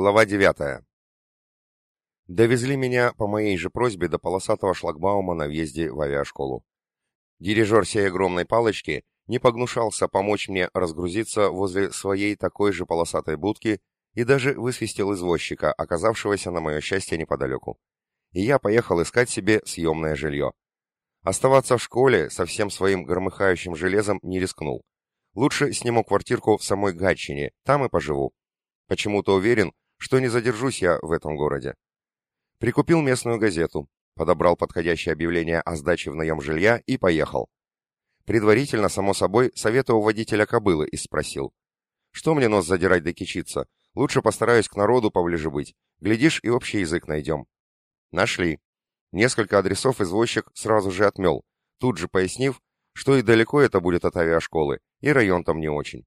Глава 9. Довезли меня по моей же просьбе до полосатого шлагбаума на въезде в авиашколу. Дирижер сей огромной палочки не погнушался помочь мне разгрузиться возле своей такой же полосатой будки и даже высвистел извозчика, оказавшегося на мое счастье неподалеку. И я поехал искать себе съемное жилье. Оставаться в школе со всем своим громыхающим железом не рискнул. Лучше сниму квартирку в самой Гатчине, там и поживу. Почему-то уверен, что не задержусь я в этом городе. Прикупил местную газету, подобрал подходящее объявление о сдаче в наем жилья и поехал. Предварительно, само собой, совета у водителя кобылы и спросил. Что мне нос задирать да кичиться? Лучше постараюсь к народу поближе быть. Глядишь, и общий язык найдем. Нашли. Несколько адресов извозчик сразу же отмел, тут же пояснив, что и далеко это будет от авиашколы, и район там не очень.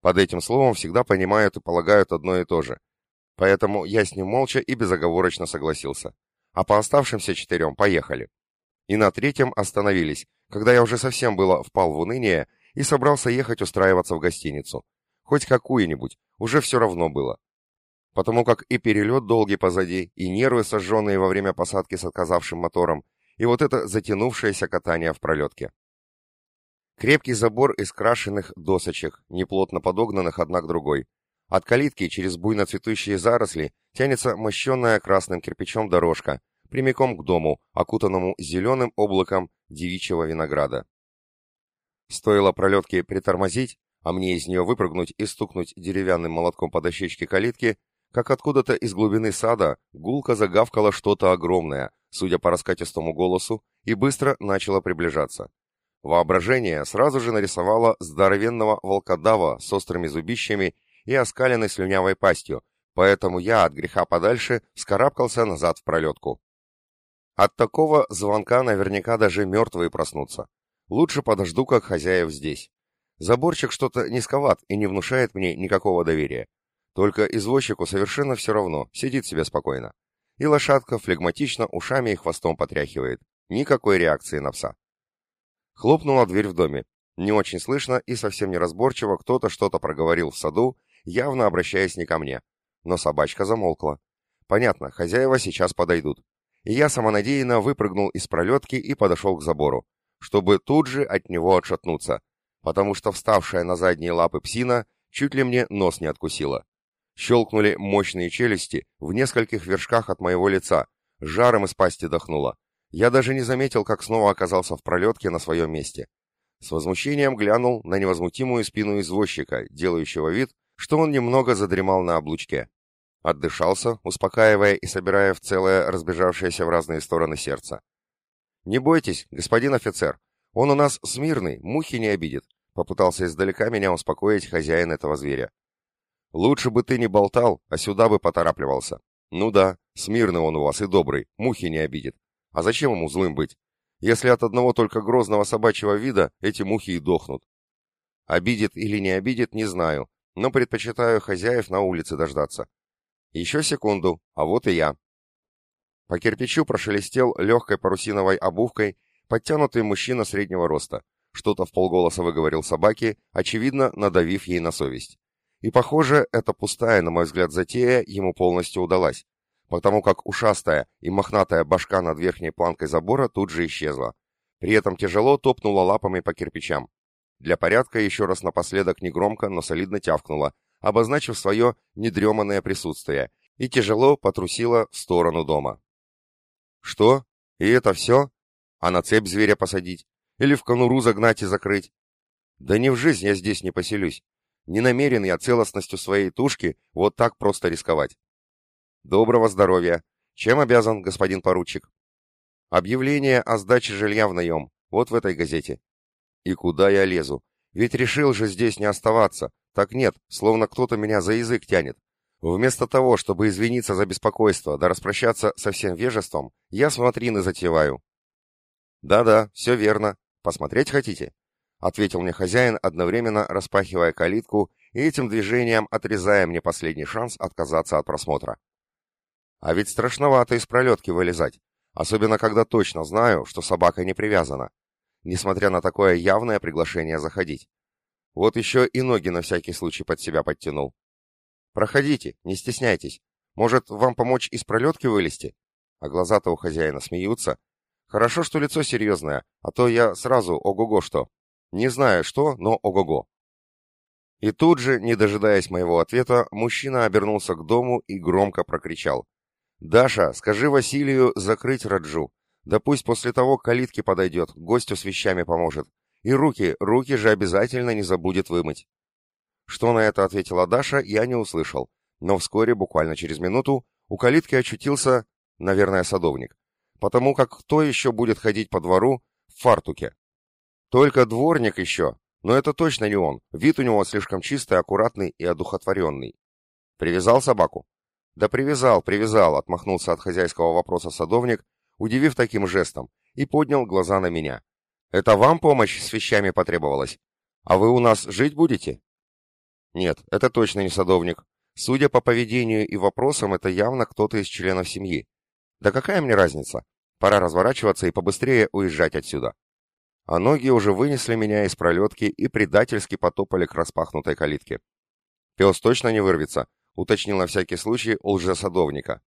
Под этим словом всегда понимают и полагают одно и то же. Поэтому я с ним молча и безоговорочно согласился. А по оставшимся четырем поехали. И на третьем остановились, когда я уже совсем было впал в уныние и собрался ехать устраиваться в гостиницу. Хоть какую-нибудь, уже все равно было. Потому как и перелет долгий позади, и нервы, сожженные во время посадки с отказавшим мотором, и вот это затянувшееся катание в пролетке. Крепкий забор из крашенных досочек, неплотно подогнанных одна к другой. От калитки через буйно цветущие заросли тянется мощенная красным кирпичом дорожка, прямиком к дому, окутанному зеленым облаком девичьего винограда. Стоило пролетке притормозить, а мне из нее выпрыгнуть и стукнуть деревянным молотком по дощечке калитки, как откуда-то из глубины сада гулко загавкало что-то огромное, судя по раскатистому голосу, и быстро начало приближаться. Воображение сразу же нарисовало здоровенного волкодава с острыми зубищами и оскаленной слюнявой пастью, поэтому я от греха подальше скарабкался назад в пролетку. От такого звонка наверняка даже мертвые проснутся. Лучше подожду, как хозяев здесь. Заборчик что-то низковат и не внушает мне никакого доверия. Только извозчику совершенно все равно, сидит себе спокойно. И лошадка флегматично ушами и хвостом потряхивает. Никакой реакции на пса. Хлопнула дверь в доме. Не очень слышно и совсем неразборчиво кто-то что-то проговорил в саду, явно обращаясь не ко мне. Но собачка замолкла. Понятно, хозяева сейчас подойдут. И я самонадеянно выпрыгнул из пролетки и подошел к забору, чтобы тут же от него отшатнуться, потому что вставшая на задние лапы псина чуть ли мне нос не откусила. Щелкнули мощные челюсти в нескольких вершках от моего лица, жаром из пасти дохнуло. Я даже не заметил, как снова оказался в пролетке на своем месте. С возмущением глянул на невозмутимую спину извозчика, делающего вид, что он немного задремал на облучке. Отдышался, успокаивая и собирая в целое разбежавшееся в разные стороны сердце. «Не бойтесь, господин офицер, он у нас смирный, мухи не обидит», попытался издалека меня успокоить хозяин этого зверя. «Лучше бы ты не болтал, а сюда бы поторапливался. Ну да, смирный он у вас и добрый, мухи не обидит. А зачем ему злым быть? Если от одного только грозного собачьего вида эти мухи и дохнут. Обидит или не обидит, не знаю, но предпочитаю хозяев на улице дождаться. Еще секунду, а вот и я. По кирпичу прошелестел легкой парусиновой обувкой подтянутый мужчина среднего роста. Что-то в полголоса выговорил собаке, очевидно, надавив ей на совесть. И, похоже, эта пустая, на мой взгляд, затея ему полностью удалась потому как ушастая и мохнатая башка над верхней планкой забора тут же исчезла. При этом тяжело топнула лапами по кирпичам. Для порядка еще раз напоследок негромко, но солидно тявкнула, обозначив свое недреманное присутствие, и тяжело потрусила в сторону дома. «Что? И это все? А на цепь зверя посадить? Или в конуру загнать и закрыть? Да ни в жизнь я здесь не поселюсь. Не намерен я целостностью своей тушки вот так просто рисковать. Доброго здоровья. Чем обязан, господин поручик? Объявление о сдаче жилья в наем. Вот в этой газете. И куда я лезу? Ведь решил же здесь не оставаться. Так нет, словно кто-то меня за язык тянет. Вместо того, чтобы извиниться за беспокойство, да распрощаться со всем вежеством, я смотрины затеваю. Да-да, все верно. Посмотреть хотите? Ответил мне хозяин, одновременно распахивая калитку и этим движением отрезая мне последний шанс отказаться от просмотра. А ведь страшновато из пролетки вылезать, особенно когда точно знаю, что собака не привязана, несмотря на такое явное приглашение заходить. Вот еще и ноги на всякий случай под себя подтянул. Проходите, не стесняйтесь. Может, вам помочь из пролетки вылезти? А глаза-то у хозяина смеются. Хорошо, что лицо серьезное, а то я сразу ого-го что. Не знаю что, но ого-го. И тут же, не дожидаясь моего ответа, мужчина обернулся к дому и громко прокричал. «Даша, скажи Василию закрыть Раджу. Да пусть после того к калитке подойдет, гостю с вещами поможет. И руки, руки же обязательно не забудет вымыть». Что на это ответила Даша, я не услышал, но вскоре, буквально через минуту, у калитки очутился, наверное, садовник, потому как кто еще будет ходить по двору в фартуке? Только дворник еще, но это точно не он, вид у него слишком чистый, аккуратный и одухотворенный. Привязал собаку? Да привязал, привязал, отмахнулся от хозяйского вопроса садовник, удивив таким жестом, и поднял глаза на меня. Это вам помощь с вещами потребовалась? А вы у нас жить будете? Нет, это точно не садовник. Судя по поведению и вопросам, это явно кто-то из членов семьи. Да какая мне разница? Пора разворачиваться и побыстрее уезжать отсюда. А ноги уже вынесли меня из пролетки и предательски потопали к распахнутой калитке. Пес точно не вырвется, уточнил на всякий случай у лжесадовника.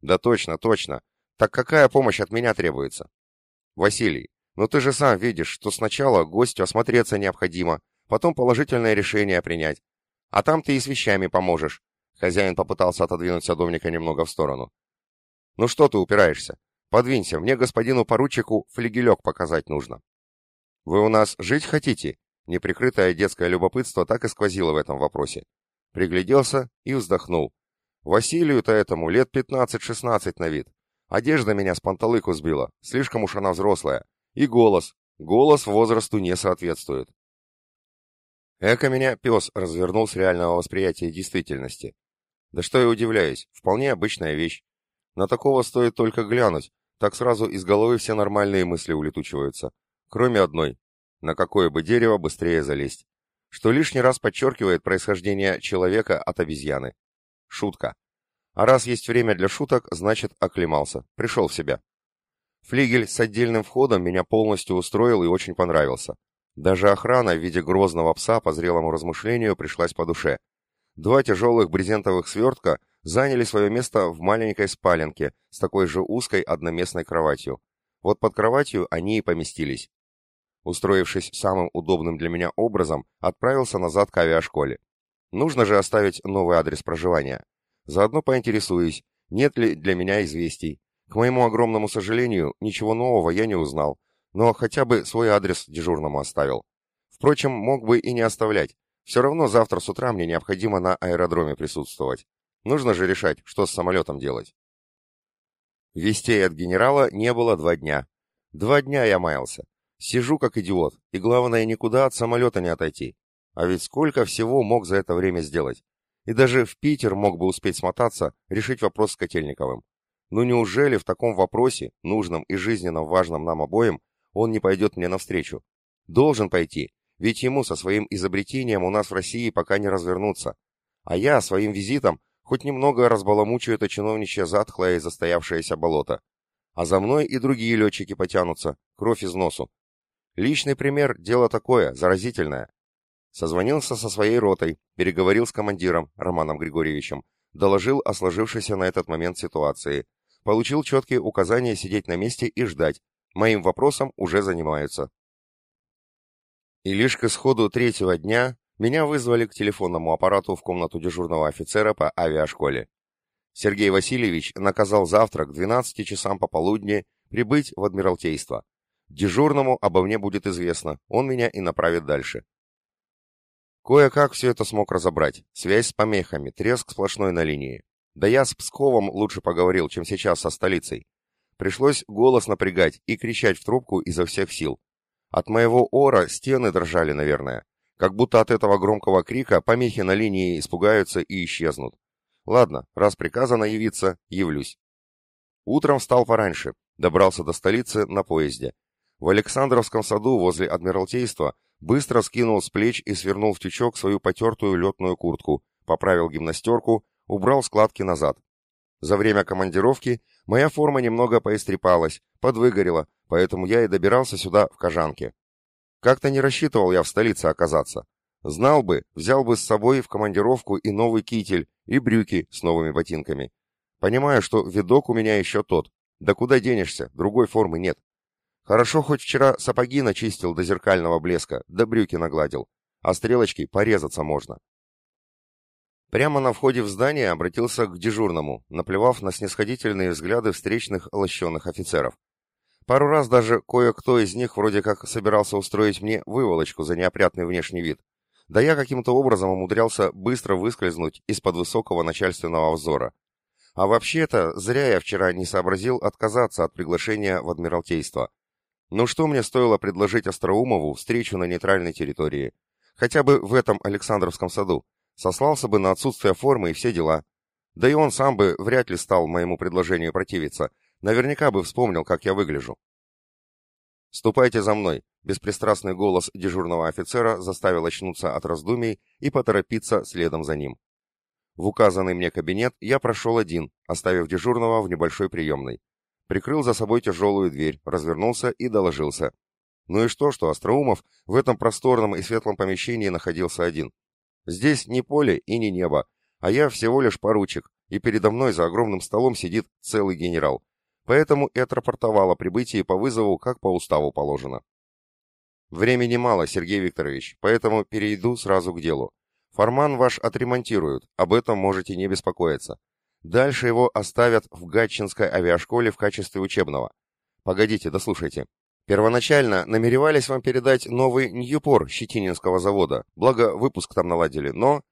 Да точно, точно. Так какая помощь от меня требуется? Василий, ну ты же сам видишь, что сначала гостю осмотреться необходимо, потом положительное решение принять, а там ты и с вещами поможешь. Хозяин попытался отодвинуть садовника немного в сторону. Ну что ты упираешься? Подвинься, мне господину поручику флигелек показать нужно. Вы у нас жить хотите? Неприкрытое детское любопытство так и сквозило в этом вопросе. Пригляделся и вздохнул. Василию-то этому лет пятнадцать-шестнадцать на вид. Одежда меня с панталыку сбила, слишком уж она взрослая. И голос. Голос возрасту не соответствует. Эко меня пес развернул с реального восприятия действительности. Да что я удивляюсь, вполне обычная вещь. На такого стоит только глянуть, так сразу из головы все нормальные мысли улетучиваются. Кроме одной. На какое бы дерево быстрее залезть. Что лишний раз подчеркивает происхождение человека от обезьяны. Шутка. А раз есть время для шуток, значит оклемался, пришел в себя. Флигель с отдельным входом меня полностью устроил и очень понравился. Даже охрана в виде грозного пса по зрелому размышлению пришлась по душе. Два тяжелых брезентовых свертка заняли свое место в маленькой спаленке с такой же узкой одноместной кроватью. Вот под кроватью они и поместились. Устроившись самым удобным для меня образом, отправился назад к авиашколе. Нужно же оставить новый адрес проживания. Заодно поинтересуюсь, нет ли для меня известий. К моему огромному сожалению, ничего нового я не узнал, но хотя бы свой адрес дежурному оставил. Впрочем, мог бы и не оставлять. Все равно завтра с утра мне необходимо на аэродроме присутствовать. Нужно же решать, что с самолетом делать. Вестей от генерала не было два дня. Два дня я маялся. Сижу как идиот, и главное, никуда от самолета не отойти. А ведь сколько всего мог за это время сделать. И даже в Питер мог бы успеть смотаться, решить вопрос с Котельниковым. Ну неужели в таком вопросе, нужном и жизненно важном нам обоим, он не пойдет мне навстречу. Должен пойти, ведь ему со своим изобретением у нас в России пока не развернуться. А я своим визитом хоть немного разбаламучу это чиновничье затхлое и застоявшееся болото. А за мной и другие летчики потянутся, кровь из носу. Личный пример – дело такое, заразительное. Созвонился со своей ротой, переговорил с командиром, Романом Григорьевичем, доложил о сложившейся на этот момент ситуации, получил четкие указания сидеть на месте и ждать, Моим вопросом уже занимаются. И лишь к исходу третьего дня меня вызвали к телефонному аппарату в комнату дежурного офицера по авиашколе. Сергей Васильевич наказал завтра к 12 часам пополудни прибыть в Адмиралтейство. Дежурному обо мне будет известно, он меня и направит дальше. Кое-как все это смог разобрать. Связь с помехами, треск сплошной на линии. Да я с Псковом лучше поговорил, чем сейчас со столицей. Пришлось голос напрягать и кричать в трубку изо всех сил. От моего ора стены дрожали, наверное. Как будто от этого громкого крика помехи на линии испугаются и исчезнут. Ладно, раз приказано явиться, явлюсь. Утром встал пораньше, добрался до столицы на поезде. В Александровском саду возле Адмиралтейства быстро скинул с плеч и свернул в тючок свою потертую летную куртку, поправил гимнастерку, убрал складки назад. За время командировки моя форма немного поистрепалась, подвыгорела, поэтому я и добирался сюда в Кожанке. Как-то не рассчитывал я в столице оказаться. Знал бы, взял бы с собой в командировку и новый китель, и брюки с новыми ботинками. Понимаю, что видок у меня еще тот. Да куда денешься, другой формы нет. Хорошо, хоть вчера сапоги начистил до зеркального блеска, да брюки нагладил. А стрелочки порезаться можно. Прямо на входе в здание обратился к дежурному, наплевав на снисходительные взгляды встречных лощенных офицеров. Пару раз даже кое-кто из них вроде как собирался устроить мне выволочку за неопрятный внешний вид. Да я каким-то образом умудрялся быстро выскользнуть из-под высокого начальственного взора. А вообще-то, зря я вчера не сообразил отказаться от приглашения в Адмиралтейство. Ну что мне стоило предложить Остроумову встречу на нейтральной территории? Хотя бы в этом Александровском саду. Сослался бы на отсутствие формы и все дела. Да и он сам бы вряд ли стал моему предложению противиться. Наверняка бы вспомнил, как я выгляжу. «Ступайте за мной», — беспристрастный голос дежурного офицера заставил очнуться от раздумий и поторопиться следом за ним. В указанный мне кабинет я прошел один, оставив дежурного в небольшой приемной. Прикрыл за собой тяжелую дверь, развернулся и доложился. Ну и что, что Остроумов в этом просторном и светлом помещении находился один. Здесь не поле и не небо, а я всего лишь поручик, и передо мной за огромным столом сидит целый генерал. Поэтому и отрапортовал о прибытии по вызову, как по уставу положено. Времени мало, Сергей Викторович, поэтому перейду сразу к делу. Форман ваш отремонтируют, об этом можете не беспокоиться. Дальше его оставят в Гатчинской авиашколе в качестве учебного. Погодите, дослушайте. Первоначально намеревались вам передать новый Ньюпор Щетининского завода, благо выпуск там наладили, но,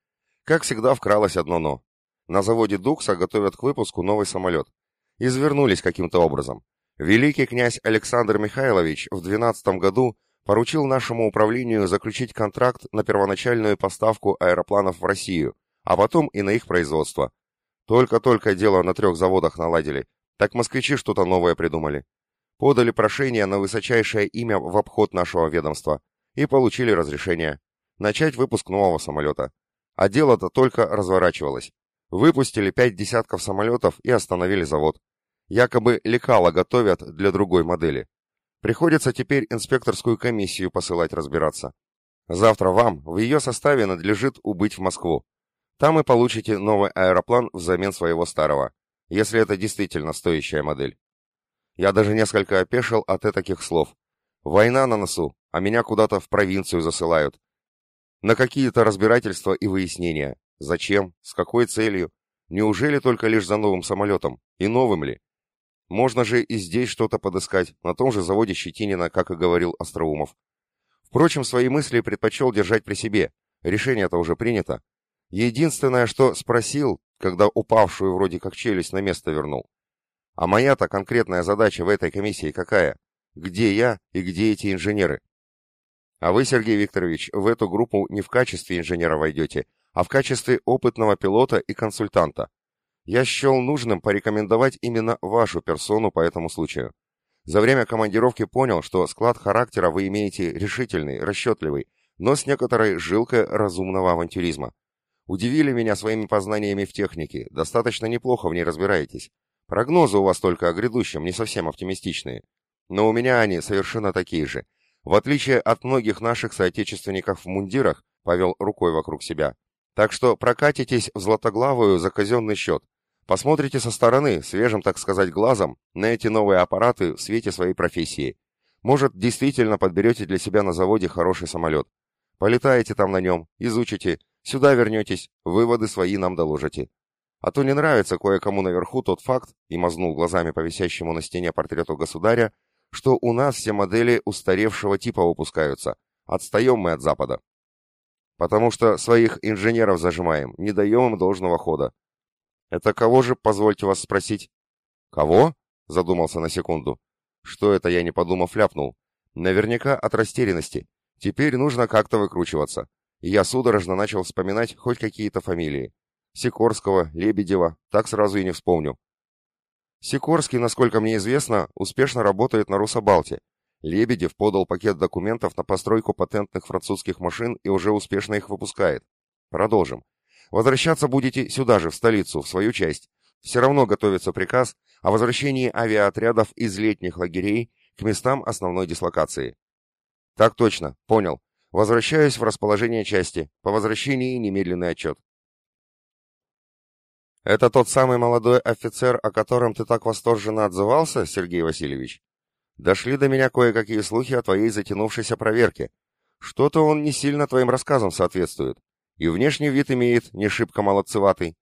как всегда, вкралось одно «но». На заводе Дукса готовят к выпуску новый самолет. Извернулись каким-то образом. Великий князь Александр Михайлович в 12 году поручил нашему управлению заключить контракт на первоначальную поставку аэропланов в Россию, а потом и на их производство. Только-только дело на трех заводах наладили, так москвичи что-то новое придумали. Подали прошение на высочайшее имя в обход нашего ведомства и получили разрешение начать выпуск нового самолета. А дело-то только разворачивалось. Выпустили пять десятков самолетов и остановили завод. Якобы лекала готовят для другой модели. Приходится теперь инспекторскую комиссию посылать разбираться. Завтра вам в ее составе надлежит убыть в Москву. Там и получите новый аэроплан взамен своего старого, если это действительно стоящая модель. Я даже несколько опешил от таких слов. Война на носу, а меня куда-то в провинцию засылают. На какие-то разбирательства и выяснения. Зачем? С какой целью? Неужели только лишь за новым самолетом? И новым ли? Можно же и здесь что-то подыскать, на том же заводе Щетинина, как и говорил Остроумов. Впрочем, свои мысли предпочел держать при себе. Решение-то уже принято. Единственное, что спросил, когда упавшую вроде как челюсть на место вернул. А моя-то конкретная задача в этой комиссии какая? Где я и где эти инженеры? А вы, Сергей Викторович, в эту группу не в качестве инженера войдете, а в качестве опытного пилота и консультанта. Я счел нужным порекомендовать именно вашу персону по этому случаю. За время командировки понял, что склад характера вы имеете решительный, расчетливый, но с некоторой жилкой разумного авантюризма. Удивили меня своими познаниями в технике, достаточно неплохо в ней разбираетесь. Прогнозы у вас только о грядущем не совсем оптимистичные. Но у меня они совершенно такие же. В отличие от многих наших соотечественников в мундирах, повел рукой вокруг себя. Так что прокатитесь в Златоглавую за казенный счет. Посмотрите со стороны, свежим, так сказать, глазом, на эти новые аппараты в свете своей профессии. Может, действительно подберете для себя на заводе хороший самолет. Полетаете там на нем, изучите, Сюда вернетесь, выводы свои нам доложите. А то не нравится кое-кому наверху тот факт, и мазнул глазами по висящему на стене портрету государя, что у нас все модели устаревшего типа выпускаются. Отстаем мы от Запада. Потому что своих инженеров зажимаем, не даем им должного хода. Это кого же, позвольте вас спросить? Кого? Задумался на секунду. Что это я, не подумав, ляпнул? Наверняка от растерянности. Теперь нужно как-то выкручиваться и я судорожно начал вспоминать хоть какие-то фамилии. Сикорского, Лебедева, так сразу и не вспомню. Сикорский, насколько мне известно, успешно работает на Русабалте. Лебедев подал пакет документов на постройку патентных французских машин и уже успешно их выпускает. Продолжим. Возвращаться будете сюда же, в столицу, в свою часть. Все равно готовится приказ о возвращении авиаотрядов из летних лагерей к местам основной дислокации. Так точно, понял. Возвращаюсь в расположение части. По возвращении немедленный отчет. «Это тот самый молодой офицер, о котором ты так восторженно отзывался, Сергей Васильевич? Дошли до меня кое-какие слухи о твоей затянувшейся проверке. Что-то он не сильно твоим рассказам соответствует. И внешний вид имеет не шибко молодцеватый».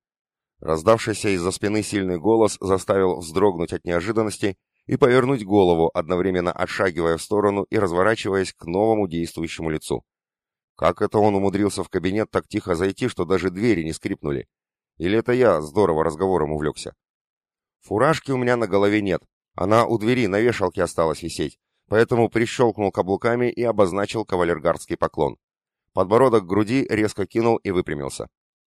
Раздавшийся из-за спины сильный голос заставил вздрогнуть от неожиданности и повернуть голову, одновременно отшагивая в сторону и разворачиваясь к новому действующему лицу. Как это он умудрился в кабинет так тихо зайти, что даже двери не скрипнули? Или это я здорово разговором увлекся? Фуражки у меня на голове нет. Она у двери на вешалке осталась висеть, поэтому прищелкнул каблуками и обозначил кавалергардский поклон. Подбородок к груди резко кинул и выпрямился.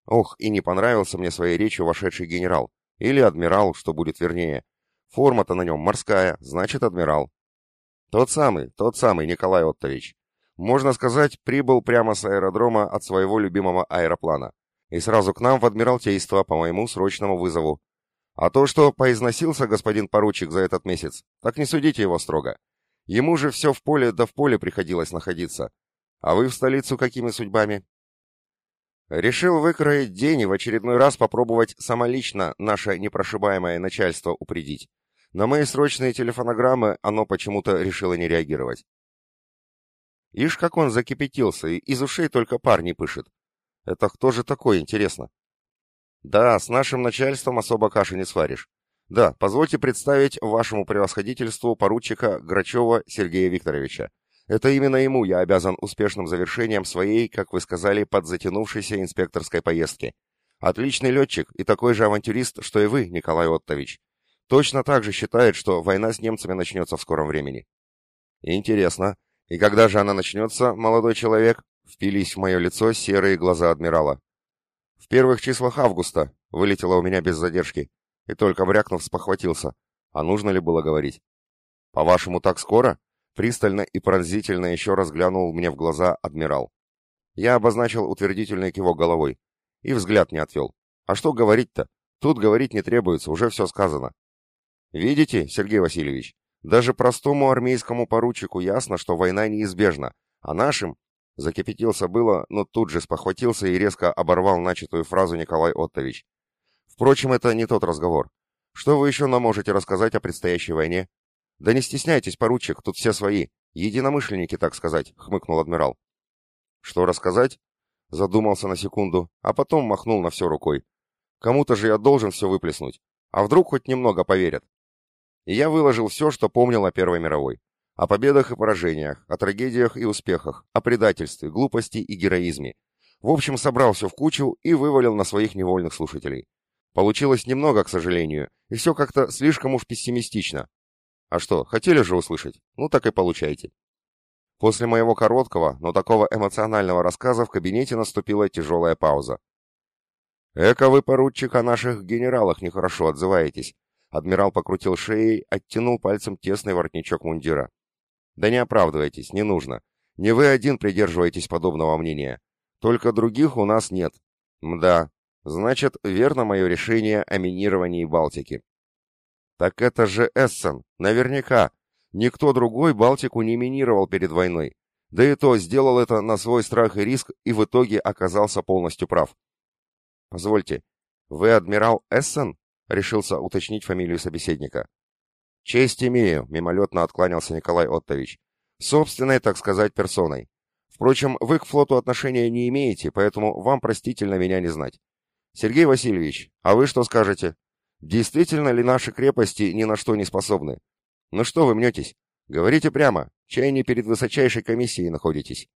Ох, и не понравился мне своей речью вошедший генерал. Или адмирал, что будет вернее. Форма-то на нем морская, значит, адмирал. Тот самый, тот самый Николай Оттович. Можно сказать, прибыл прямо с аэродрома от своего любимого аэроплана. И сразу к нам в Адмиралтейство по моему срочному вызову. А то, что поизносился господин поручик за этот месяц, так не судите его строго. Ему же все в поле да в поле приходилось находиться. А вы в столицу какими судьбами? Решил выкроить день и в очередной раз попробовать самолично наше непрошибаемое начальство упредить. На мои срочные телефонограммы оно почему-то решило не реагировать. Ишь, как он закипятился, и из ушей только пар не пышет. Это кто же такой, интересно? Да, с нашим начальством особо каши не сваришь. Да, позвольте представить вашему превосходительству поручика Грачева Сергея Викторовича. Это именно ему я обязан успешным завершением своей, как вы сказали, подзатянувшейся инспекторской поездки. Отличный летчик и такой же авантюрист, что и вы, Николай Оттович. Точно так же считает, что война с немцами начнется в скором времени. Интересно. И когда же она начнется, молодой человек? Впились в мое лицо серые глаза адмирала. В первых числах августа вылетело у меня без задержки. И только брякнув, спохватился. А нужно ли было говорить? По-вашему, так скоро? Пристально и пронзительно еще раз глянул мне в глаза адмирал. Я обозначил утвердительный кивок головой. И взгляд не отвел. А что говорить-то? Тут говорить не требуется, уже все сказано. Видите, Сергей Васильевич, даже простому армейскому поручику ясно, что война неизбежна, а нашим... Закипятился было, но тут же спохватился и резко оборвал начатую фразу Николай Оттович. Впрочем, это не тот разговор. Что вы еще нам можете рассказать о предстоящей войне? Да не стесняйтесь, поручик, тут все свои. Единомышленники, так сказать, хмыкнул адмирал. Что рассказать? Задумался на секунду, а потом махнул на все рукой. Кому-то же я должен все выплеснуть. А вдруг хоть немного поверят? И я выложил все, что помнил о Первой мировой. О победах и поражениях, о трагедиях и успехах, о предательстве, глупости и героизме. В общем, собрал все в кучу и вывалил на своих невольных слушателей. Получилось немного, к сожалению, и все как-то слишком уж пессимистично. А что, хотели же услышать? Ну так и получайте. После моего короткого, но такого эмоционального рассказа в кабинете наступила тяжелая пауза. «Эка вы, поручик, о наших генералах нехорошо отзываетесь», Адмирал покрутил шеей, оттянул пальцем тесный воротничок мундира. «Да не оправдывайтесь, не нужно. Не вы один придерживаетесь подобного мнения. Только других у нас нет. Мда. Значит, верно мое решение о минировании Балтики». «Так это же Эссен, наверняка. Никто другой Балтику не минировал перед войной. Да и то сделал это на свой страх и риск и в итоге оказался полностью прав. Позвольте, вы адмирал Эссен? Решился уточнить фамилию собеседника. «Честь имею», — мимолетно откланялся Николай Оттович. «Собственной, так сказать, персоной. Впрочем, вы к флоту отношения не имеете, поэтому вам простительно меня не знать. Сергей Васильевич, а вы что скажете? Действительно ли наши крепости ни на что не способны? Ну что вы мнетесь? Говорите прямо, чай не перед высочайшей комиссией находитесь.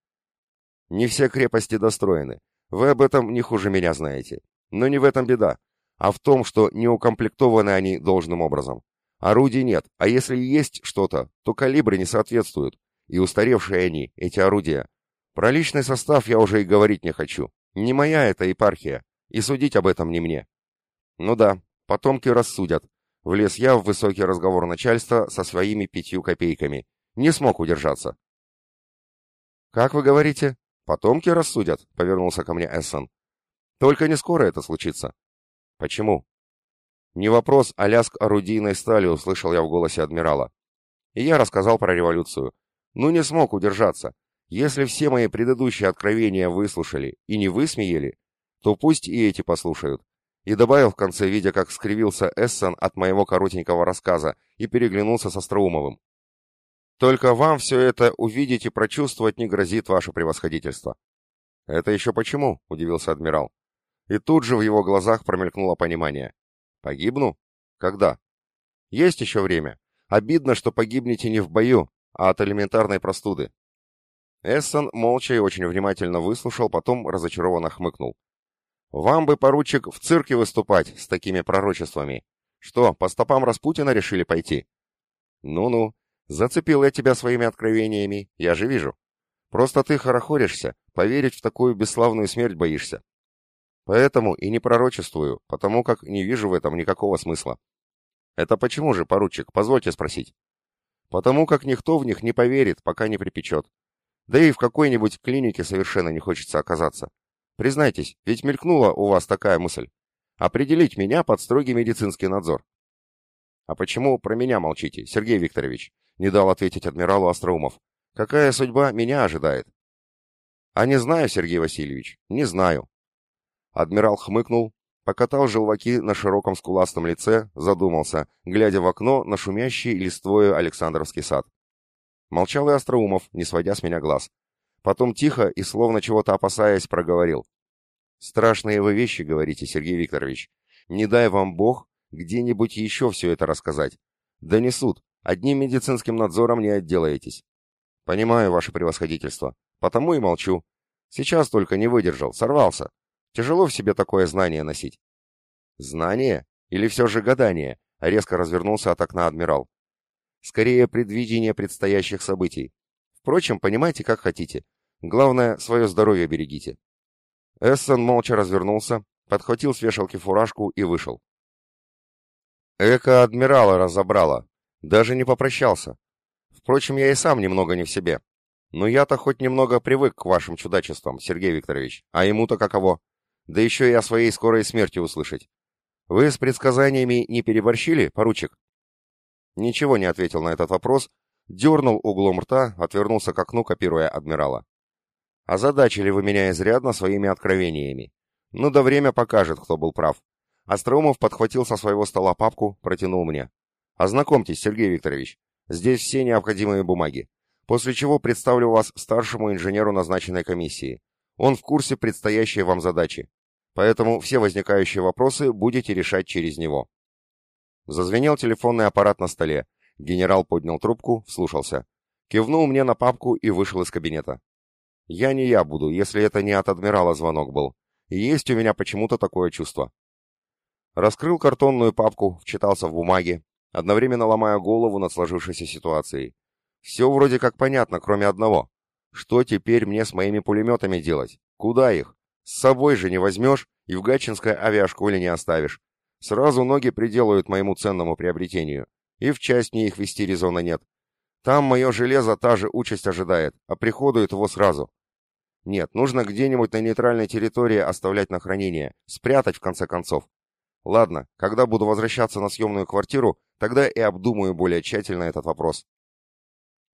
Не все крепости достроены. Вы об этом не хуже меня знаете. Но не в этом беда а в том, что не укомплектованы они должным образом. Орудий нет, а если есть что-то, то калибры не соответствуют, и устаревшие они, эти орудия. Про личный состав я уже и говорить не хочу. Не моя это епархия, и судить об этом не мне. Ну да, потомки рассудят. Влез я в высокий разговор начальства со своими пятью копейками. Не смог удержаться. «Как вы говорите? Потомки рассудят?» — повернулся ко мне Эссон. «Только не скоро это случится. Почему? Не вопрос, а лязг орудийной стали услышал я в голосе адмирала. И я рассказал про революцию. Ну не смог удержаться. Если все мои предыдущие откровения выслушали и не высмеяли, то пусть и эти послушают. И добавил в конце, видя, как скривился Эссон от моего коротенького рассказа и переглянулся со Остроумовым. Только вам все это увидеть и прочувствовать не грозит ваше превосходительство. Это еще почему? — удивился адмирал. И тут же в его глазах промелькнуло понимание. Погибну? Когда? Есть еще время. Обидно, что погибнете не в бою, а от элементарной простуды. Эссон молча и очень внимательно выслушал, потом разочарованно хмыкнул. «Вам бы, поручик, в цирке выступать с такими пророчествами. Что, по стопам Распутина решили пойти?» «Ну-ну, зацепил я тебя своими откровениями, я же вижу. Просто ты хорохоришься, поверить в такую бесславную смерть боишься. Поэтому и не пророчествую, потому как не вижу в этом никакого смысла. Это почему же, поручик, позвольте спросить? Потому как никто в них не поверит, пока не припечет. Да и в какой-нибудь клинике совершенно не хочется оказаться. Признайтесь, ведь мелькнула у вас такая мысль. Определить меня под строгий медицинский надзор. А почему про меня молчите, Сергей Викторович? Не дал ответить адмиралу Остроумов. Какая судьба меня ожидает? А не знаю, Сергей Васильевич, не знаю. Адмирал хмыкнул, покатал желваки на широком скуластом лице, задумался, глядя в окно на шумящий листвою Александровский сад. Молчал и Остроумов, не сводя с меня глаз. Потом тихо и словно чего-то опасаясь проговорил. «Страшные вы вещи, говорите, Сергей Викторович. Не дай вам Бог где-нибудь еще все это рассказать. Донесут. Одним медицинским надзором не отделаетесь. Понимаю ваше превосходительство. Потому и молчу. Сейчас только не выдержал, сорвался. Тяжело в себе такое знание носить. Знание? Или все же гадание? Резко развернулся от окна адмирал. Скорее, предвидение предстоящих событий. Впрочем, понимайте, как хотите. Главное, свое здоровье берегите. Эссон молча развернулся, подхватил с вешалки фуражку и вышел. Эко адмирала разобрала. Даже не попрощался. Впрочем, я и сам немного не в себе. Но я-то хоть немного привык к вашим чудачествам, Сергей Викторович. А ему-то каково? Да еще и о своей скорой смерти услышать. Вы с предсказаниями не переборщили, поручик? Ничего не ответил на этот вопрос, дернул углом рта, отвернулся к окну, копируя адмирала. Озадачили вы меня изрядно своими откровениями. Ну да время покажет, кто был прав. Остроумов подхватил со своего стола папку, протянул мне. Ознакомьтесь, Сергей Викторович, здесь все необходимые бумаги. После чего представлю вас старшему инженеру назначенной комиссии. Он в курсе предстоящей вам задачи. Поэтому все возникающие вопросы будете решать через него. Зазвенел телефонный аппарат на столе. Генерал поднял трубку, вслушался. Кивнул мне на папку и вышел из кабинета. Я не я буду, если это не от адмирала звонок был. Есть у меня почему-то такое чувство. Раскрыл картонную папку, вчитался в бумаги, одновременно ломая голову над сложившейся ситуацией. Все вроде как понятно, кроме одного. Что теперь мне с моими пулеметами делать? Куда их? С собой же не возьмешь и в Гатчинской авиашколе не оставишь. Сразу ноги приделают моему ценному приобретению, и в часть мне их вести резона нет. Там мое железо та же участь ожидает, а приходует его сразу. Нет, нужно где-нибудь на нейтральной территории оставлять на хранение, спрятать в конце концов. Ладно, когда буду возвращаться на съемную квартиру, тогда и обдумаю более тщательно этот вопрос.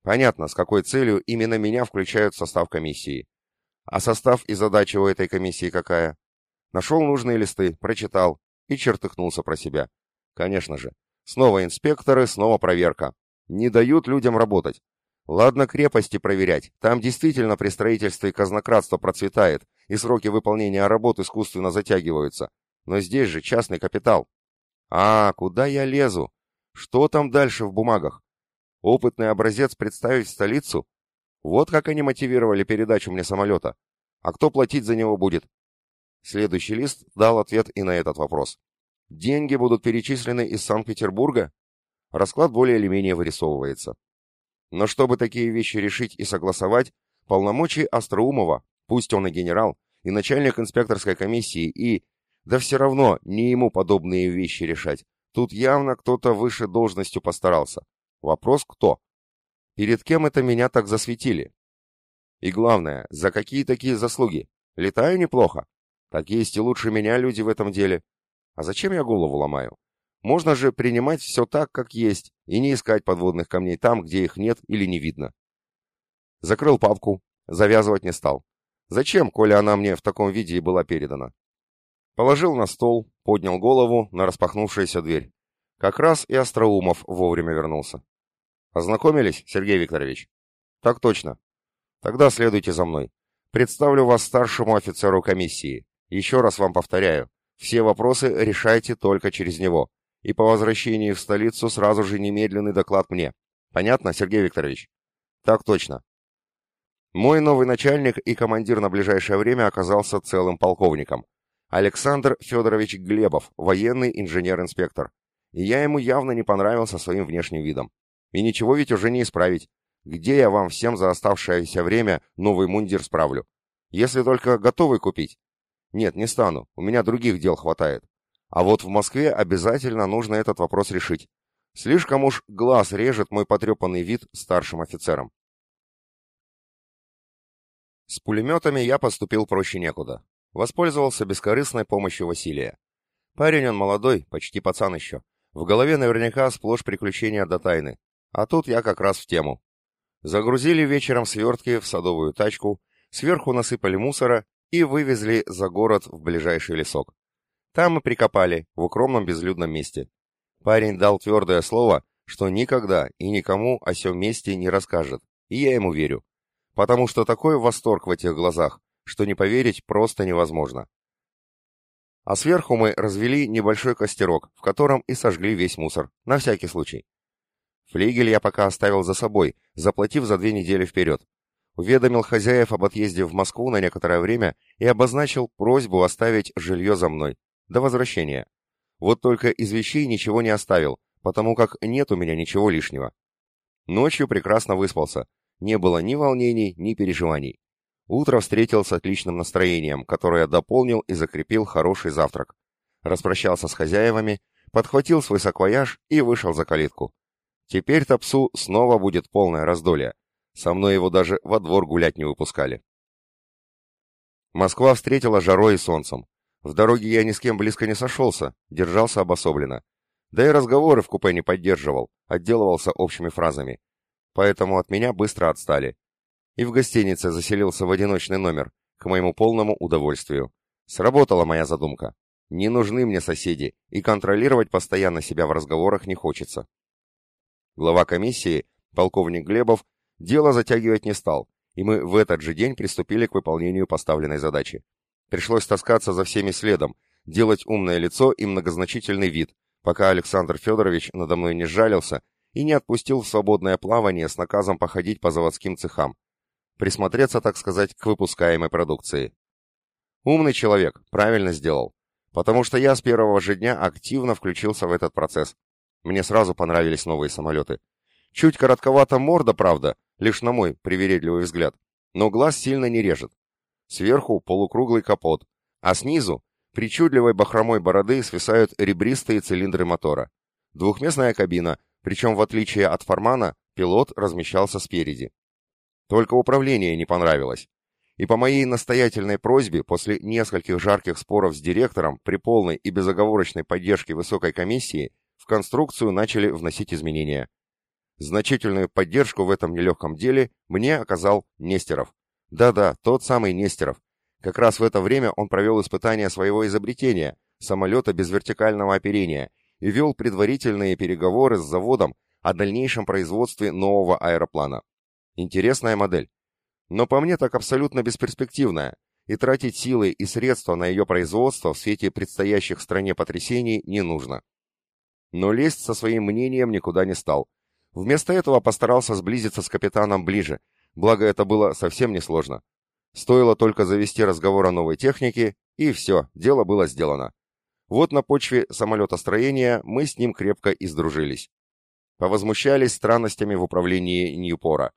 Понятно, с какой целью именно меня включают в состав комиссии. А состав и задача у этой комиссии какая? Нашел нужные листы, прочитал, и чертыхнулся про себя. Конечно же. Снова инспекторы, снова проверка. Не дают людям работать. Ладно крепости проверять, там действительно при строительстве казнократство процветает, и сроки выполнения работ искусственно затягиваются. Но здесь же частный капитал. А, куда я лезу? Что там дальше в бумагах? Опытный образец представить в столицу? Вот как они мотивировали передачу мне самолета. А кто платить за него будет? Следующий лист дал ответ и на этот вопрос. Деньги будут перечислены из Санкт-Петербурга? Расклад более или менее вырисовывается. Но чтобы такие вещи решить и согласовать, полномочий Остроумова, пусть он и генерал, и начальник инспекторской комиссии, и... Да все равно не ему подобные вещи решать. Тут явно кто-то выше должностью постарался. Вопрос кто? Перед кем это меня так засветили? И главное, за какие такие заслуги? Летаю неплохо. Так есть и лучше меня люди в этом деле. А зачем я голову ломаю? Можно же принимать все так, как есть, и не искать подводных камней там, где их нет или не видно. Закрыл папку, Завязывать не стал. Зачем, коли она мне в таком виде и была передана? Положил на стол, поднял голову на распахнувшуюся дверь. Как раз и Остроумов вовремя вернулся. Ознакомились, Сергей Викторович? Так точно. Тогда следуйте за мной. Представлю вас старшему офицеру комиссии. Еще раз вам повторяю, все вопросы решайте только через него. И по возвращении в столицу сразу же немедленный доклад мне. Понятно, Сергей Викторович? Так точно. Мой новый начальник и командир на ближайшее время оказался целым полковником. Александр Федорович Глебов, военный инженер-инспектор. И я ему явно не понравился своим внешним видом. И ничего ведь уже не исправить. Где я вам всем за оставшееся время новый мундир справлю? Если только готовый купить. Нет, не стану, у меня других дел хватает. А вот в Москве обязательно нужно этот вопрос решить. Слишком уж глаз режет мой потрепанный вид старшим офицерам. С пулеметами я поступил проще некуда. Воспользовался бескорыстной помощью Василия. Парень он молодой, почти пацан еще. В голове наверняка сплошь приключения до тайны. А тут я как раз в тему. Загрузили вечером свертки в садовую тачку, сверху насыпали мусора и вывезли за город в ближайший лесок. Там мы прикопали, в укромном безлюдном месте. Парень дал твердое слово, что никогда и никому о сём месте не расскажет, и я ему верю. Потому что такой восторг в этих глазах, что не поверить просто невозможно. А сверху мы развели небольшой костерок, в котором и сожгли весь мусор, на всякий случай. Флигель я пока оставил за собой, заплатив за две недели вперед. Уведомил хозяев об отъезде в Москву на некоторое время и обозначил просьбу оставить жилье за мной, до возвращения. Вот только из вещей ничего не оставил, потому как нет у меня ничего лишнего. Ночью прекрасно выспался, не было ни волнений, ни переживаний. Утро встретил с отличным настроением, которое дополнил и закрепил хороший завтрак. Распрощался с хозяевами, подхватил свой саквояж и вышел за калитку. Теперь-то псу снова будет полное раздолье. Со мной его даже во двор гулять не выпускали. Москва встретила жарой и солнцем. В дороге я ни с кем близко не сошелся, держался обособленно. Да и разговоры в купе не поддерживал, отделывался общими фразами. Поэтому от меня быстро отстали и в гостинице заселился в одиночный номер, к моему полному удовольствию. Сработала моя задумка. Не нужны мне соседи, и контролировать постоянно себя в разговорах не хочется. Глава комиссии, полковник Глебов, дело затягивать не стал, и мы в этот же день приступили к выполнению поставленной задачи. Пришлось таскаться за всеми следом, делать умное лицо и многозначительный вид, пока Александр Федорович надо мной не сжалился и не отпустил в свободное плавание с наказом походить по заводским цехам, присмотреться, так сказать, к выпускаемой продукции. Умный человек, правильно сделал. Потому что я с первого же дня активно включился в этот процесс. Мне сразу понравились новые самолеты. Чуть коротковата морда, правда, лишь на мой привередливый взгляд, но глаз сильно не режет. Сверху полукруглый капот, а снизу причудливой бахромой бороды свисают ребристые цилиндры мотора. Двухместная кабина, причем в отличие от формана, пилот размещался спереди. Только управление не понравилось. И по моей настоятельной просьбе, после нескольких жарких споров с директором, при полной и безоговорочной поддержке высокой комиссии, в конструкцию начали вносить изменения. Значительную поддержку в этом нелегком деле мне оказал Нестеров. Да-да, тот самый Нестеров. Как раз в это время он провел испытание своего изобретения, самолета без вертикального оперения, и вел предварительные переговоры с заводом о дальнейшем производстве нового аэроплана. Интересная модель. Но по мне так абсолютно бесперспективная, и тратить силы и средства на ее производство в свете предстоящих стране потрясений не нужно. Но лезть со своим мнением никуда не стал. Вместо этого постарался сблизиться с капитаном ближе, благо это было совсем несложно. Стоило только завести разговор о новой технике, и все, дело было сделано. Вот на почве самолетостроения мы с ним крепко издружились. Повозмущались странностями в управлении Ньюпора.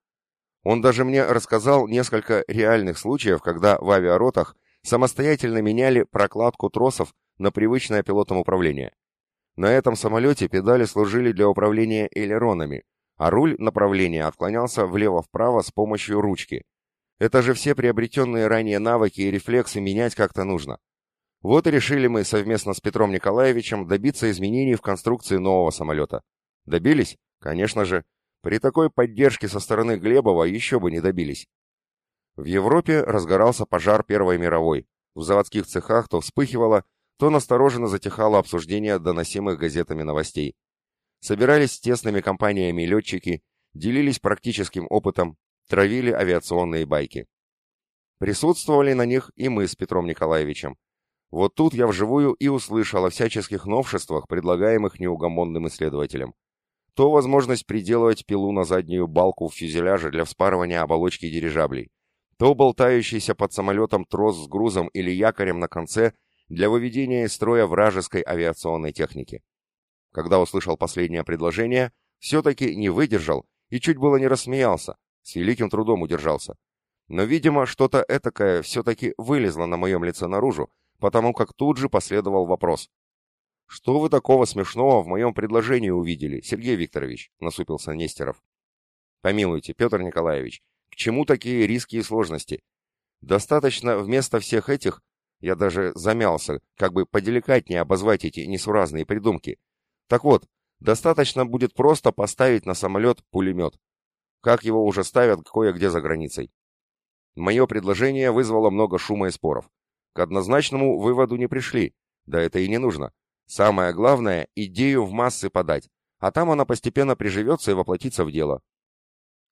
Он даже мне рассказал несколько реальных случаев, когда в авиаротах самостоятельно меняли прокладку тросов на привычное пилотом управление. На этом самолете педали служили для управления элеронами, а руль направления отклонялся влево-вправо с помощью ручки. Это же все приобретенные ранее навыки и рефлексы менять как-то нужно. Вот и решили мы совместно с Петром Николаевичем добиться изменений в конструкции нового самолета. Добились? Конечно же. При такой поддержке со стороны Глебова еще бы не добились. В Европе разгорался пожар Первой мировой. В заводских цехах то вспыхивало, то настороженно затихало обсуждение доносимых газетами новостей. Собирались с тесными компаниями летчики, делились практическим опытом, травили авиационные байки. Присутствовали на них и мы с Петром Николаевичем. Вот тут я вживую и услышал о всяческих новшествах, предлагаемых неугомонным исследователям. То возможность приделывать пилу на заднюю балку в фюзеляже для вспарывания оболочки дирижаблей, то болтающийся под самолетом трос с грузом или якорем на конце для выведения из строя вражеской авиационной техники. Когда услышал последнее предложение, все-таки не выдержал и чуть было не рассмеялся, с великим трудом удержался. Но, видимо, что-то этакое все-таки вылезло на моем лице наружу, потому как тут же последовал вопрос. «Что вы такого смешного в моем предложении увидели, Сергей Викторович?» — насупился Нестеров. «Помилуйте, Петр Николаевич, к чему такие риски и сложности? Достаточно вместо всех этих, я даже замялся, как бы поделикатнее обозвать эти несуразные придумки. Так вот, достаточно будет просто поставить на самолет пулемет. Как его уже ставят кое-где за границей. Мое предложение вызвало много шума и споров. К однозначному выводу не пришли, да это и не нужно. Самое главное – идею в массы подать, а там она постепенно приживется и воплотится в дело.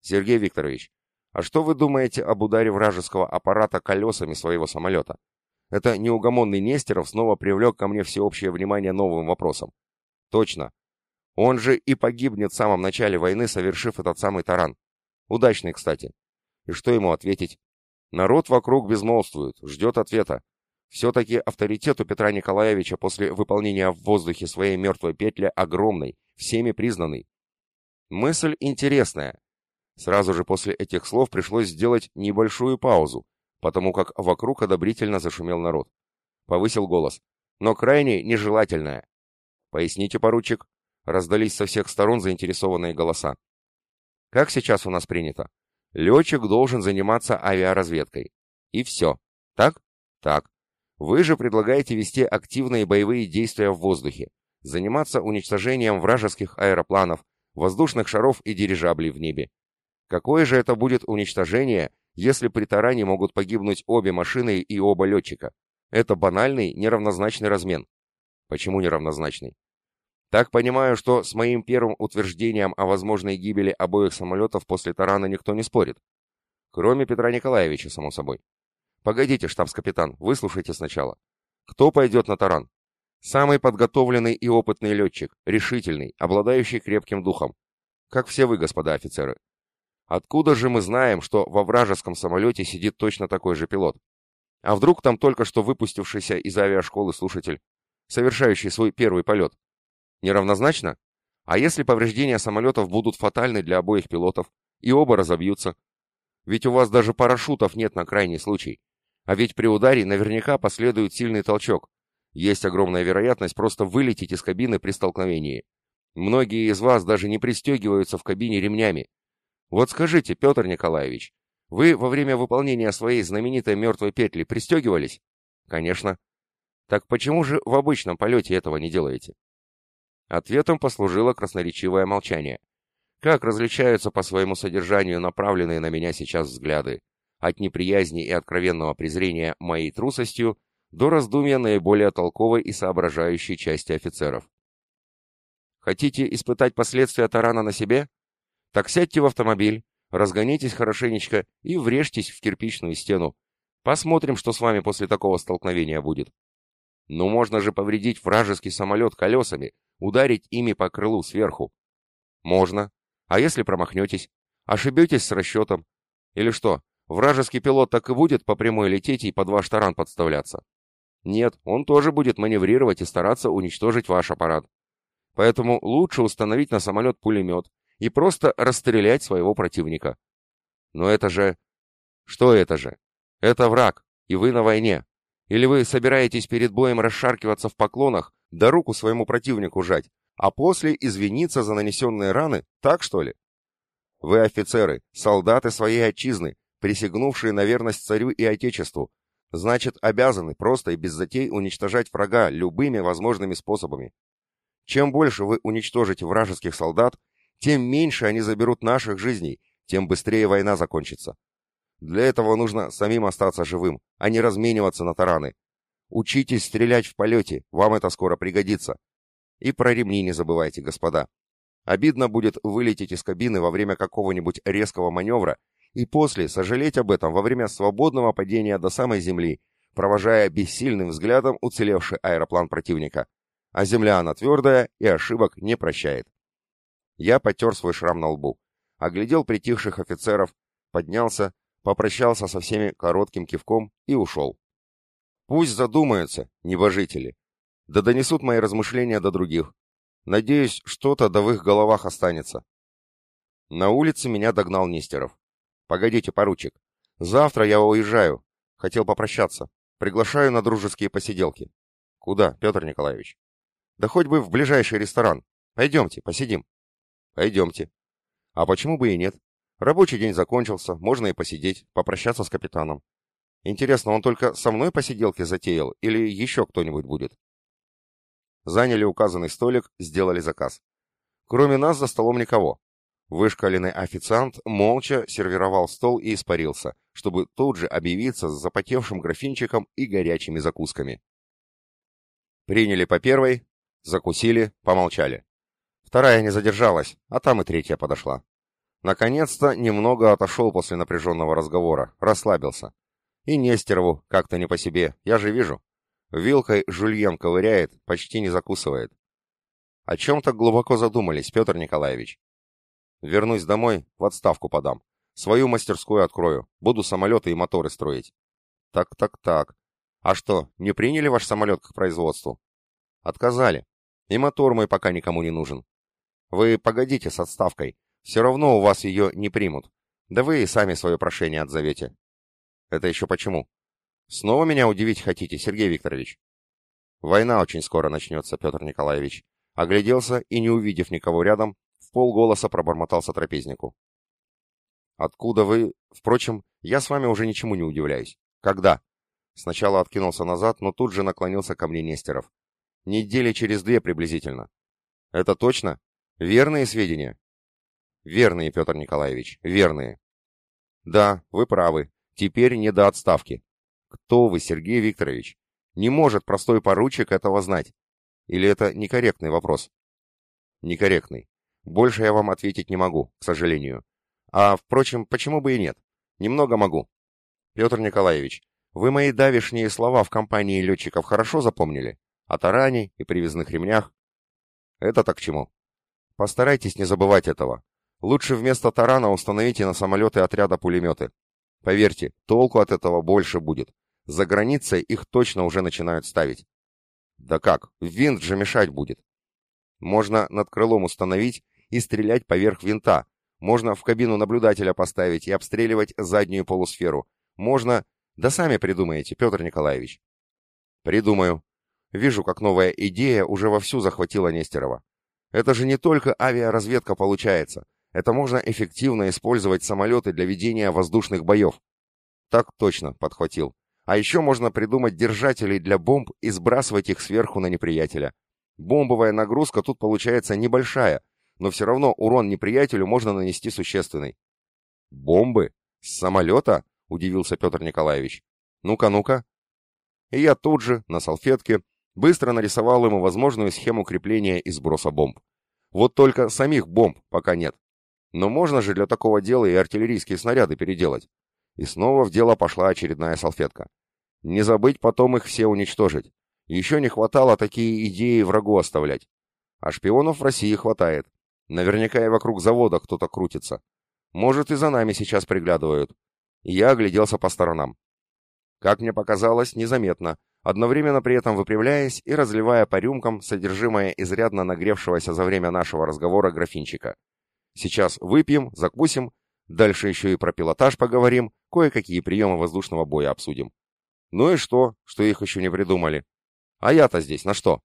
Сергей Викторович, а что вы думаете об ударе вражеского аппарата колесами своего самолета? Это неугомонный Нестеров снова привлек ко мне всеобщее внимание новым вопросом. Точно. Он же и погибнет в самом начале войны, совершив этот самый таран. Удачный, кстати. И что ему ответить? Народ вокруг безмолвствует, ждет ответа. Все-таки авторитет у Петра Николаевича после выполнения в воздухе своей мертвой петли огромный, всеми признанный. Мысль интересная, Сразу же после этих слов пришлось сделать небольшую паузу, потому как вокруг одобрительно зашумел народ. Повысил голос. Но крайне нежелательное. «Поясните, поручик», — раздались со всех сторон заинтересованные голоса. «Как сейчас у нас принято? Летчик должен заниматься авиаразведкой. И все. Так? Так. Вы же предлагаете вести активные боевые действия в воздухе, заниматься уничтожением вражеских аэропланов, воздушных шаров и дирижаблей в небе. Какое же это будет уничтожение, если при таране могут погибнуть обе машины и оба летчика? Это банальный, неравнозначный размен. Почему неравнозначный? Так понимаю, что с моим первым утверждением о возможной гибели обоих самолетов после тарана никто не спорит. Кроме Петра Николаевича, само собой. Погодите, штабс-капитан, выслушайте сначала. Кто пойдет на таран? Самый подготовленный и опытный летчик, решительный, обладающий крепким духом. Как все вы, господа офицеры. Откуда же мы знаем, что во вражеском самолете сидит точно такой же пилот? А вдруг там только что выпустившийся из авиашколы слушатель, совершающий свой первый полет? Неравнозначно? А если повреждения самолетов будут фатальны для обоих пилотов, и оба разобьются? Ведь у вас даже парашютов нет на крайний случай. А ведь при ударе наверняка последует сильный толчок. Есть огромная вероятность просто вылететь из кабины при столкновении. Многие из вас даже не пристегиваются в кабине ремнями, вот скажите, Петр Николаевич, вы во время выполнения своей знаменитой мертвой петли пристегивались? Конечно. Так почему же в обычном полете этого не делаете? Ответом послужило красноречивое молчание. Как различаются по своему содержанию направленные на меня сейчас взгляды? От неприязни и откровенного презрения моей трусостью до раздумья наиболее толковой и соображающей части офицеров. Хотите испытать последствия тарана на себе? Так сядьте в автомобиль, разгонитесь хорошенечко и врежьтесь в кирпичную стену. Посмотрим, что с вами после такого столкновения будет. Ну можно же повредить вражеский самолет колесами, ударить ими по крылу сверху. Можно. А если промахнетесь? Ошибетесь с расчетом? Или что, вражеский пилот так и будет по прямой лететь и под ваш таран подставляться? Нет, он тоже будет маневрировать и стараться уничтожить ваш аппарат. Поэтому лучше установить на самолет пулемет, и просто расстрелять своего противника. Но это же... Что это же? Это враг, и вы на войне. Или вы собираетесь перед боем расшаркиваться в поклонах, да руку своему противнику жать, а после извиниться за нанесенные раны, так что ли? Вы офицеры, солдаты своей отчизны, присягнувшие на верность царю и отечеству, значит, обязаны просто и без затей уничтожать врага любыми возможными способами. Чем больше вы уничтожите вражеских солдат, тем меньше они заберут наших жизней, тем быстрее война закончится. Для этого нужно самим остаться живым, а не размениваться на тараны. Учитесь стрелять в полете, вам это скоро пригодится. И про ремни не забывайте, господа. Обидно будет вылететь из кабины во время какого-нибудь резкого маневра и после сожалеть об этом во время свободного падения до самой земли, провожая бессильным взглядом уцелевший аэроплан противника. А земля она твердая и ошибок не прощает. Я потер свой шрам на лбу, оглядел притихших офицеров, поднялся, попрощался со всеми коротким кивком и ушел. Пусть задумаются, небожители, да донесут мои размышления до других. Надеюсь, что-то да в их головах останется. На улице меня догнал Нестеров. «Погодите, поручик. Завтра я уезжаю. Хотел попрощаться. Приглашаю на дружеские посиделки». «Куда, Петр Николаевич?» «Да хоть бы в ближайший ресторан. Пойдемте, посидим». «Пойдемте». «А почему бы и нет? Рабочий день закончился, можно и посидеть, попрощаться с капитаном. Интересно, он только со мной посиделки затеял или еще кто-нибудь будет?» Заняли указанный столик, сделали заказ. Кроме нас за столом никого. Вышкаленный официант молча сервировал стол и испарился, чтобы тут же объявиться с запотевшим графинчиком и горячими закусками. Приняли по первой, закусили, помолчали. Вторая не задержалась, а там и третья подошла. Наконец-то немного отошел после напряженного разговора, расслабился. И Нестерову как-то не по себе, я же вижу. Вилкой жульен ковыряет, почти не закусывает. О чем-то глубоко задумались, Петр Николаевич. Вернусь домой, в отставку подам. Свою мастерскую открою, буду самолеты и моторы строить. Так, так, так. А что, не приняли ваш самолет к производству? Отказали. И мотор мой пока никому не нужен. Вы погодите с отставкой. Все равно у вас ее не примут. Да вы и сами свое прошение отзовете. Это еще почему? Снова меня удивить хотите, Сергей Викторович? Война очень скоро начнется, Петр Николаевич. Огляделся и, не увидев никого рядом, в полголоса пробормотался трапезнику. Откуда вы... Впрочем, я с вами уже ничему не удивляюсь. Когда? Сначала откинулся назад, но тут же наклонился ко мне Нестеров. Недели через две приблизительно. Это точно? Верные сведения? Верные, Петр Николаевич, верные. Да, вы правы. Теперь не до отставки. Кто вы, Сергей Викторович? Не может простой поручик этого знать. Или это некорректный вопрос? Некорректный. Больше я вам ответить не могу, к сожалению. А, впрочем, почему бы и нет? Немного могу. Петр Николаевич, вы мои давишние слова в компании летчиков хорошо запомнили? О таране и привязных ремнях? Это-то к чему? Постарайтесь не забывать этого. Лучше вместо тарана установите на самолеты отряда пулеметы. Поверьте, толку от этого больше будет. За границей их точно уже начинают ставить. Да как, винт же мешать будет. Можно над крылом установить и стрелять поверх винта. Можно в кабину наблюдателя поставить и обстреливать заднюю полусферу. Можно... Да сами придумаете, Петр Николаевич. Придумаю. Вижу, как новая идея уже вовсю захватила Нестерова. Это же не только авиаразведка получается. Это можно эффективно использовать самолеты для ведения воздушных боев. Так точно, подхватил. А еще можно придумать держателей для бомб и сбрасывать их сверху на неприятеля. Бомбовая нагрузка тут получается небольшая, но все равно урон неприятелю можно нанести существенный. «Бомбы? С самолета?» — удивился Петр Николаевич. «Ну-ка, ну-ка». И я тут же, на салфетке, быстро нарисовал ему возможную схему крепления и сброса бомб. Вот только самих бомб пока нет. Но можно же для такого дела и артиллерийские снаряды переделать. И снова в дело пошла очередная салфетка. Не забыть потом их все уничтожить. Еще не хватало такие идеи врагу оставлять. А шпионов в России хватает. Наверняка и вокруг завода кто-то крутится. Может, и за нами сейчас приглядывают. Я огляделся по сторонам. Как мне показалось, незаметно, одновременно при этом выпрямляясь и разливая по рюмкам содержимое изрядно нагревшегося за время нашего разговора графинчика. Сейчас выпьем, закусим, дальше еще и про пилотаж поговорим, кое-какие приемы воздушного боя обсудим. Ну и что, что их еще не придумали? А я-то здесь на что?